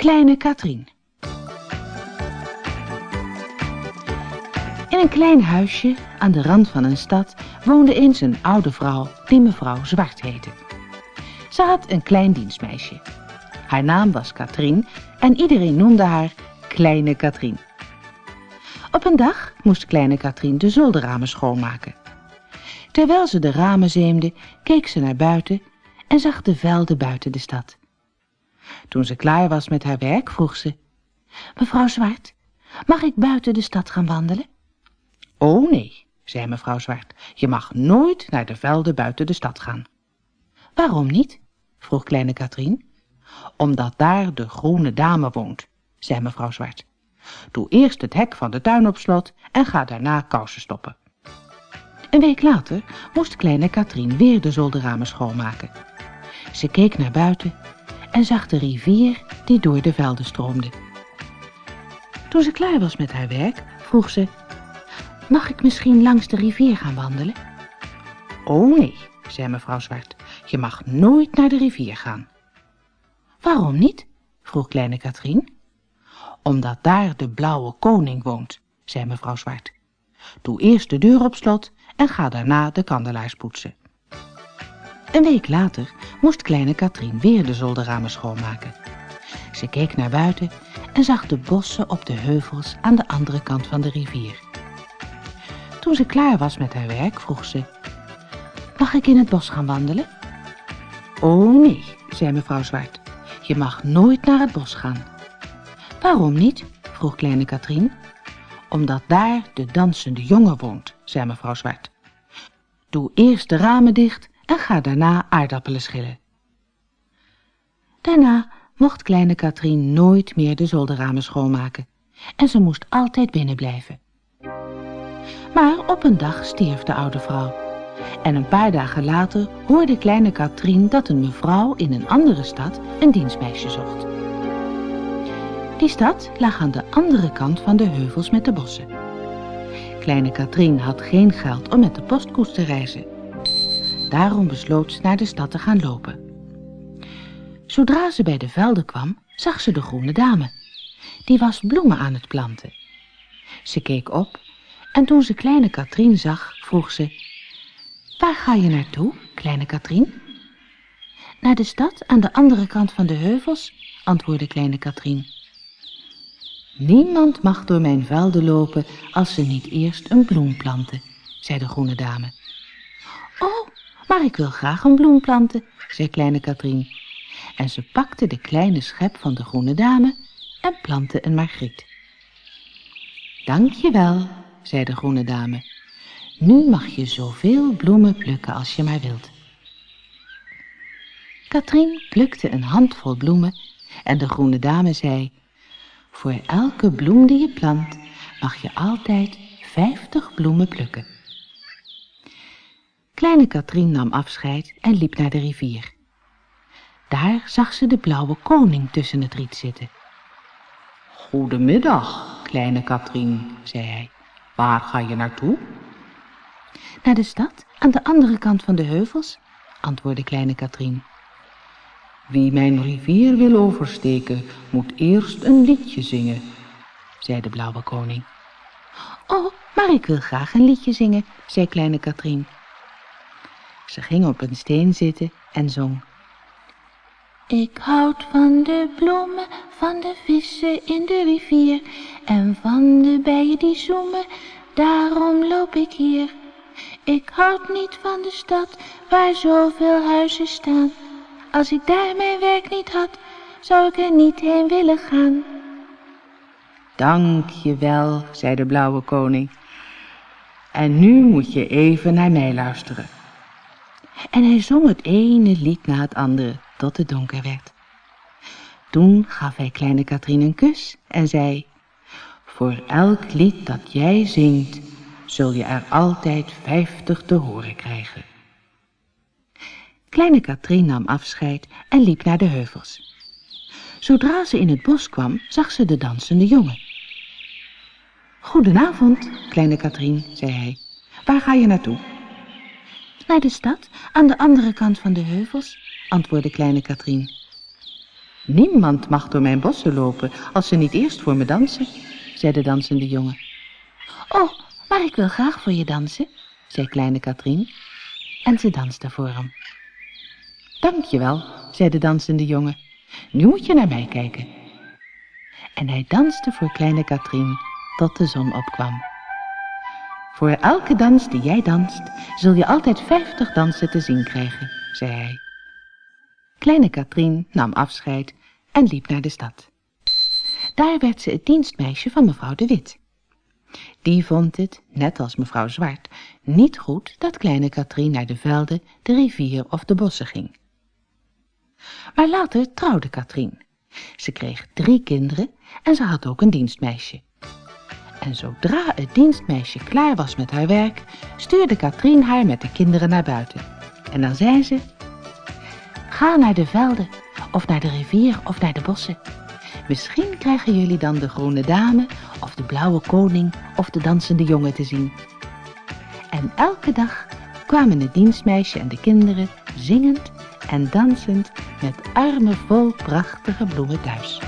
Kleine Katrien. In een klein huisje aan de rand van een stad woonde eens een oude vrouw die mevrouw Zwart heette. Ze had een klein dienstmeisje. Haar naam was Katrien en iedereen noemde haar Kleine Katrien. Op een dag moest kleine Katrien de zolderramen schoonmaken. Terwijl ze de ramen zeemde, keek ze naar buiten en zag de velden buiten de stad. Toen ze klaar was met haar werk, vroeg ze... Mevrouw Zwart, mag ik buiten de stad gaan wandelen? Oh nee, zei mevrouw Zwart, je mag nooit naar de velden buiten de stad gaan. Waarom niet? vroeg kleine Katrien. Omdat daar de groene dame woont, zei mevrouw Zwart. Doe eerst het hek van de tuin op slot en ga daarna kousen stoppen. Een week later moest kleine Katrien weer de zolderramen schoonmaken. Ze keek naar buiten en zag de rivier die door de velden stroomde. Toen ze klaar was met haar werk, vroeg ze... Mag ik misschien langs de rivier gaan wandelen? Oh nee, zei mevrouw Zwart. Je mag nooit naar de rivier gaan. Waarom niet? vroeg kleine Katrien. Omdat daar de blauwe koning woont, zei mevrouw Zwart. Doe eerst de deur op slot en ga daarna de kandelaars poetsen. Een week later moest kleine Katrien weer de zolderramen schoonmaken. Ze keek naar buiten en zag de bossen op de heuvels aan de andere kant van de rivier. Toen ze klaar was met haar werk, vroeg ze... Mag ik in het bos gaan wandelen? Oh nee, zei mevrouw Zwart. Je mag nooit naar het bos gaan. Waarom niet? vroeg kleine Katrien. Omdat daar de dansende jongen woont, zei mevrouw Zwart. Doe eerst de ramen dicht en ga daarna aardappelen schillen. Daarna mocht kleine Katrien nooit meer de zolderramen schoonmaken en ze moest altijd binnen blijven. Maar op een dag stierf de oude vrouw. En een paar dagen later hoorde kleine Katrien dat een mevrouw in een andere stad een dienstmeisje zocht. Die stad lag aan de andere kant van de heuvels met de bossen. Kleine Katrien had geen geld om met de postkoets te reizen. Daarom besloot ze naar de stad te gaan lopen. Zodra ze bij de velden kwam, zag ze de groene dame. Die was bloemen aan het planten. Ze keek op en toen ze kleine Katrien zag, vroeg ze... Waar ga je naartoe, kleine Katrien? Naar de stad aan de andere kant van de heuvels, antwoordde kleine Katrien. Niemand mag door mijn velden lopen als ze niet eerst een bloem planten, zei de groene dame. Oh, maar ik wil graag een bloem planten, zei kleine Katrien. En ze pakte de kleine schep van de groene dame en plantte een margriet. Dank je wel, zei de groene dame. Nu mag je zoveel bloemen plukken als je maar wilt. Katrien plukte een handvol bloemen en de groene dame zei... Voor elke bloem die je plant mag je altijd vijftig bloemen plukken. Kleine Katrien nam afscheid en liep naar de rivier. Daar zag ze de blauwe koning tussen het riet zitten. Goedemiddag, kleine Katrien, zei hij. Waar ga je naartoe? Naar de stad, aan de andere kant van de heuvels, antwoordde kleine Katrien. Wie mijn rivier wil oversteken, moet eerst een liedje zingen, zei de blauwe koning. Oh, maar ik wil graag een liedje zingen, zei kleine Katrien. Ze ging op een steen zitten en zong. Ik houd van de bloemen, van de vissen in de rivier en van de bijen die zoemen, daarom loop ik hier. Ik houd niet van de stad waar zoveel huizen staan. Als ik daar mijn werk niet had, zou ik er niet heen willen gaan. Dank je wel, zei de blauwe koning. En nu moet je even naar mij luisteren. En hij zong het ene lied na het andere tot het donker werd. Toen gaf hij kleine Katrien een kus en zei... Voor elk lied dat jij zingt, zul je er altijd vijftig te horen krijgen. Kleine Katrien nam afscheid en liep naar de heuvels. Zodra ze in het bos kwam, zag ze de dansende jongen. Goedenavond, kleine Katrien, zei hij. Waar ga je naartoe? Naar de stad, aan de andere kant van de heuvels, antwoordde kleine Katrien. Niemand mag door mijn bossen lopen als ze niet eerst voor me dansen, zei de dansende jongen. Oh, maar ik wil graag voor je dansen, zei kleine Katrien. En ze danste voor hem. Dank je wel, zei de dansende jongen. Nu moet je naar mij kijken. En hij danste voor kleine Katrien tot de zon opkwam. Voor elke dans die jij danst, zul je altijd vijftig dansen te zien krijgen, zei hij. Kleine Katrien nam afscheid en liep naar de stad. Daar werd ze het dienstmeisje van mevrouw de Wit. Die vond het, net als mevrouw Zwart, niet goed dat kleine Katrien naar de velden, de rivier of de bossen ging. Maar later trouwde Katrien. Ze kreeg drie kinderen en ze had ook een dienstmeisje. En zodra het dienstmeisje klaar was met haar werk, stuurde Katrien haar met de kinderen naar buiten. En dan zei ze, ga naar de velden, of naar de rivier, of naar de bossen. Misschien krijgen jullie dan de groene dame, of de blauwe koning, of de dansende jongen te zien. En elke dag kwamen het dienstmeisje en de kinderen zingend en dansend met armen vol prachtige bloemen thuis.